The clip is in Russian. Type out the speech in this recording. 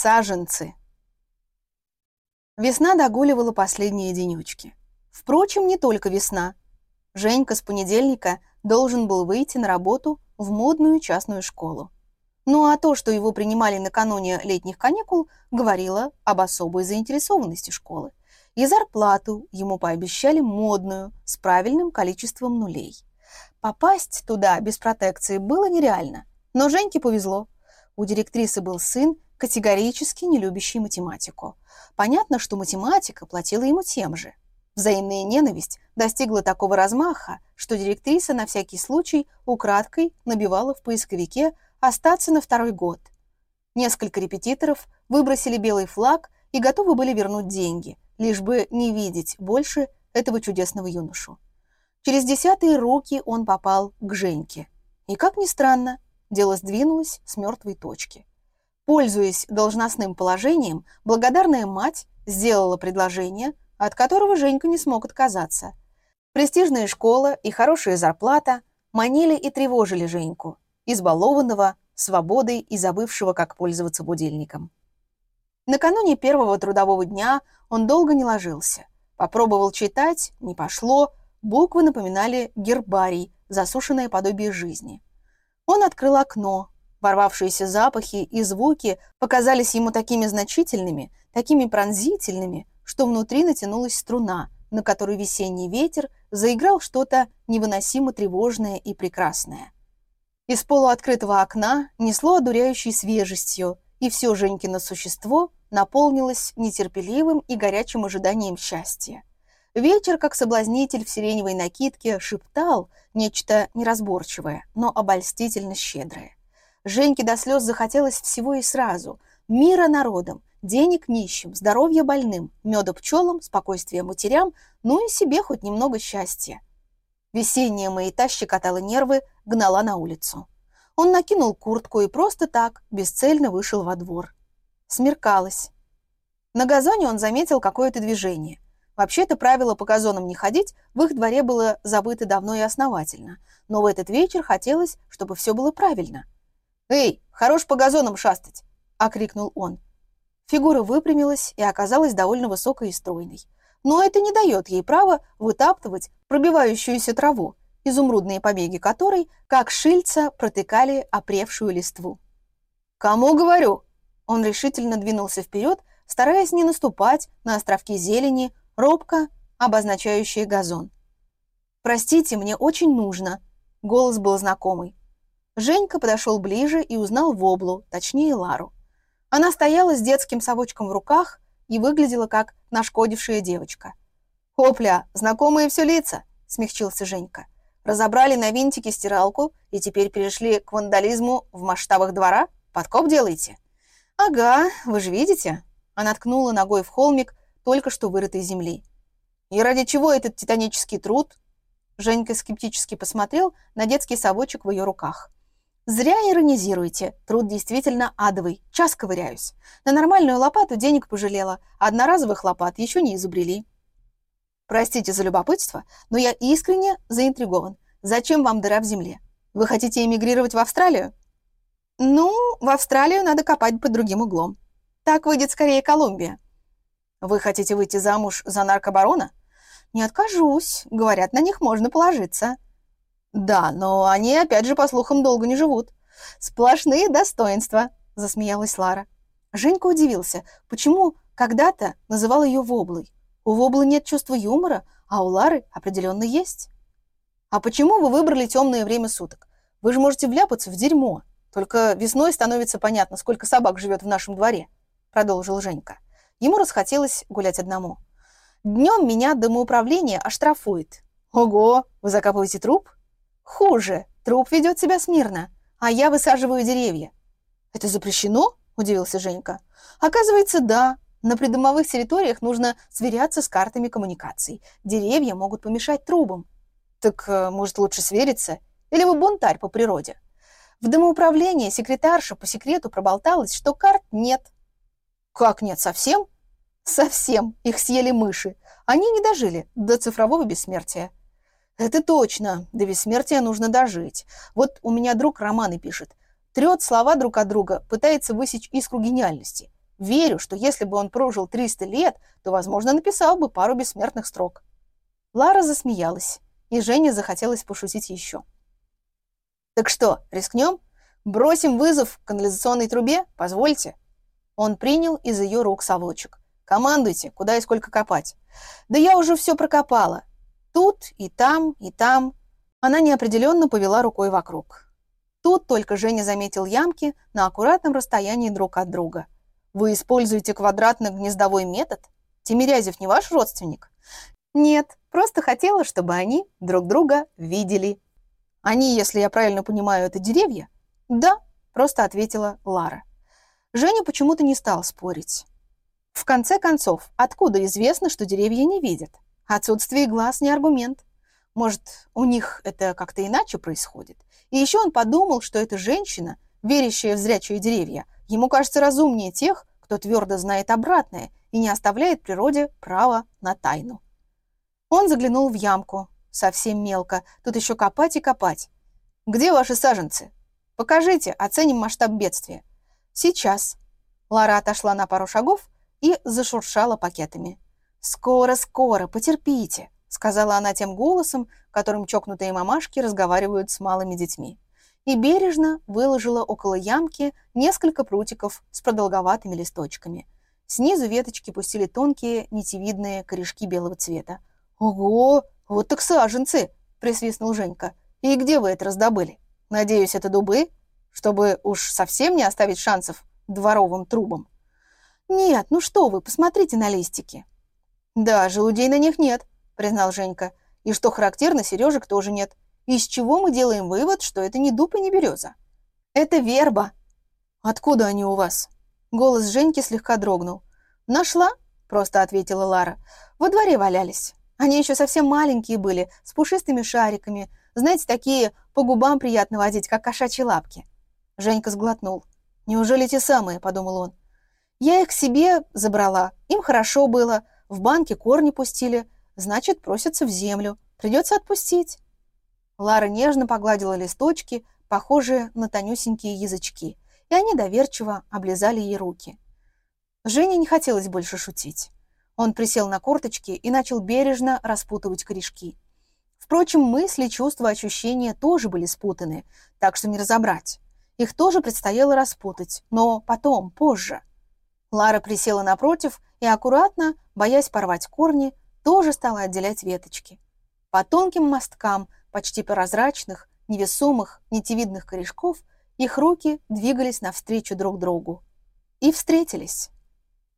Саженцы. Весна догуливала последние денечки. Впрочем, не только весна. Женька с понедельника должен был выйти на работу в модную частную школу. Ну а то, что его принимали накануне летних каникул, говорило об особой заинтересованности школы. И зарплату ему пообещали модную, с правильным количеством нулей. Попасть туда без протекции было нереально, но Женьке повезло. У директрисы был сын, категорически не любящий математику. Понятно, что математика платила ему тем же. Взаимная ненависть достигла такого размаха, что директриса на всякий случай украдкой набивала в поисковике «остаться на второй год». Несколько репетиторов выбросили белый флаг и готовы были вернуть деньги, лишь бы не видеть больше этого чудесного юношу. Через десятые руки он попал к Женьке. И, как ни странно, дело сдвинулось с мертвой точки. Пользуясь должностным положением, благодарная мать сделала предложение, от которого Женька не смог отказаться. Престижная школа и хорошая зарплата манили и тревожили Женьку, избалованного, свободой и забывшего, как пользоваться будильником. Накануне первого трудового дня он долго не ложился. Попробовал читать, не пошло, буквы напоминали гербарий, засушенное подобие жизни. Он открыл окно. Ворвавшиеся запахи и звуки показались ему такими значительными, такими пронзительными, что внутри натянулась струна, на которой весенний ветер заиграл что-то невыносимо тревожное и прекрасное. Из полуоткрытого окна несло одуряющей свежестью, и все Женькино существо наполнилось нетерпеливым и горячим ожиданием счастья. Вечер, как соблазнитель в сиреневой накидке, шептал нечто неразборчивое, но обольстительно щедрое. Женьке до слез захотелось всего и сразу. Мира народам, денег нищим, здоровья больным, меда пчелам, спокойствия матерям, ну и себе хоть немного счастья. Весенняя маята щекотала нервы, гнала на улицу. Он накинул куртку и просто так, бесцельно вышел во двор. Смеркалось. На газоне он заметил какое-то движение. Вообще-то правило по газонам не ходить в их дворе было забыто давно и основательно, но в этот вечер хотелось, чтобы все было правильно. «Эй, хорош по газонам шастать!» — окрикнул он. Фигура выпрямилась и оказалась довольно высокой и стройной. Но это не дает ей права вытаптывать пробивающуюся траву, изумрудные побеги которой, как шильца, протыкали опревшую листву. «Кому говорю?» Он решительно двинулся вперед, стараясь не наступать на островки зелени, робко обозначающие газон. «Простите, мне очень нужно», — голос был знакомый. Женька подошел ближе и узнал Воблу, точнее Лару. Она стояла с детским совочком в руках и выглядела как нашкодившая девочка. «Хопля, знакомые все лица!» — смягчился Женька. «Разобрали на винтике стиралку и теперь перешли к вандализму в масштабах двора? Подкоп делаете?» «Ага, вы же видите?» Она ткнула ногой в холмик только что вырытой земли. «И ради чего этот титанический труд?» Женька скептически посмотрел на детский совочек в ее руках. Зря иронизируете. Труд действительно адовый. Час ковыряюсь. На нормальную лопату денег пожалела, одноразовых лопат еще не изобрели. Простите за любопытство, но я искренне заинтригован. Зачем вам дыра в земле? Вы хотите эмигрировать в Австралию? Ну, в Австралию надо копать под другим углом. Так выйдет скорее Колумбия. Вы хотите выйти замуж за наркобарона? Не откажусь. Говорят, на них можно положиться. Да, но они, опять же, по слухам, долго не живут. Сплошные достоинства, засмеялась Лара. Женька удивился, почему когда-то называл ее Воблой. У Воблы нет чувства юмора, а у Лары определенно есть. А почему вы выбрали темное время суток? Вы же можете вляпаться в дерьмо. Только весной становится понятно, сколько собак живет в нашем дворе, продолжил Женька. Ему расхотелось гулять одному. Днем меня домоуправление оштрафует. Ого, вы закапываете труп? Хуже, труп ведет себя смирно, а я высаживаю деревья. Это запрещено? Удивился Женька. Оказывается, да. На придомовых территориях нужно сверяться с картами коммуникаций. Деревья могут помешать трубам. Так, э, может, лучше свериться? Или вы бунтарь по природе? В домоуправлении секретарша по секрету проболталась, что карт нет. Как нет, совсем? Совсем. Их съели мыши. Они не дожили до цифрового бессмертия. Это точно. До бессмертия нужно дожить. Вот у меня друг романы пишет. Трет слова друг от друга, пытается высечь искру гениальности. Верю, что если бы он прожил 300 лет, то, возможно, написал бы пару бессмертных строк. Лара засмеялась, и Жене захотелось пошутить еще. «Так что, рискнем? Бросим вызов канализационной трубе? Позвольте». Он принял из ее рук совочек. «Командуйте, куда и сколько копать». «Да я уже все прокопала. Тут и там, и там». Она неопределенно повела рукой вокруг. Тут только Женя заметил ямки на аккуратном расстоянии друг от друга. «Вы используете квадратно-гнездовой метод? Тимирязев не ваш родственник?» «Нет, просто хотела, чтобы они друг друга видели». «Они, если я правильно понимаю, это деревья?» «Да», — просто ответила Лара. Женя почему-то не стал спорить. В конце концов, откуда известно, что деревья не видят? Отсутствие глаз не аргумент. Может, у них это как-то иначе происходит? И еще он подумал, что эта женщина, верящая в зрячие деревья, ему кажется разумнее тех, кто твердо знает обратное и не оставляет природе права на тайну. Он заглянул в ямку, совсем мелко, тут еще копать и копать. «Где ваши саженцы? Покажите, оценим масштаб бедствия». «Сейчас». Лара отошла на пару шагов и зашуршала пакетами. «Скоро, скоро, потерпите», — сказала она тем голосом, которым чокнутые мамашки разговаривают с малыми детьми. И бережно выложила около ямки несколько прутиков с продолговатыми листочками. Снизу веточки пустили тонкие нитевидные корешки белого цвета. «Ого, вот так саженцы!» — присвистнул Женька. «И где вы это раздобыли? Надеюсь, это дубы?» чтобы уж совсем не оставить шансов дворовым трубам. «Нет, ну что вы, посмотрите на листики». «Да, желудей на них нет», — признал Женька. «И что характерно, сережек тоже нет. Из чего мы делаем вывод, что это не дуб и не береза?» «Это верба». «Откуда они у вас?» Голос Женьки слегка дрогнул. «Нашла?» — просто ответила Лара. «Во дворе валялись. Они еще совсем маленькие были, с пушистыми шариками. Знаете, такие по губам приятно водить, как кошачьи лапки. Женька сглотнул. «Неужели те самые?» – подумал он. «Я их к себе забрала. Им хорошо было. В банке корни пустили. Значит, просятся в землю. Придется отпустить». Лара нежно погладила листочки, похожие на тонюсенькие язычки, и они доверчиво облизали ей руки. Жене не хотелось больше шутить. Он присел на корточки и начал бережно распутывать корешки. Впрочем, мысли, чувства, ощущения тоже были спутаны, так что не разобрать. Их тоже предстояло распутать, но потом, позже. Лара присела напротив и аккуратно, боясь порвать корни, тоже стала отделять веточки. По тонким мосткам, почти прозрачных, невесомых, нитевидных корешков, их руки двигались навстречу друг другу. И встретились.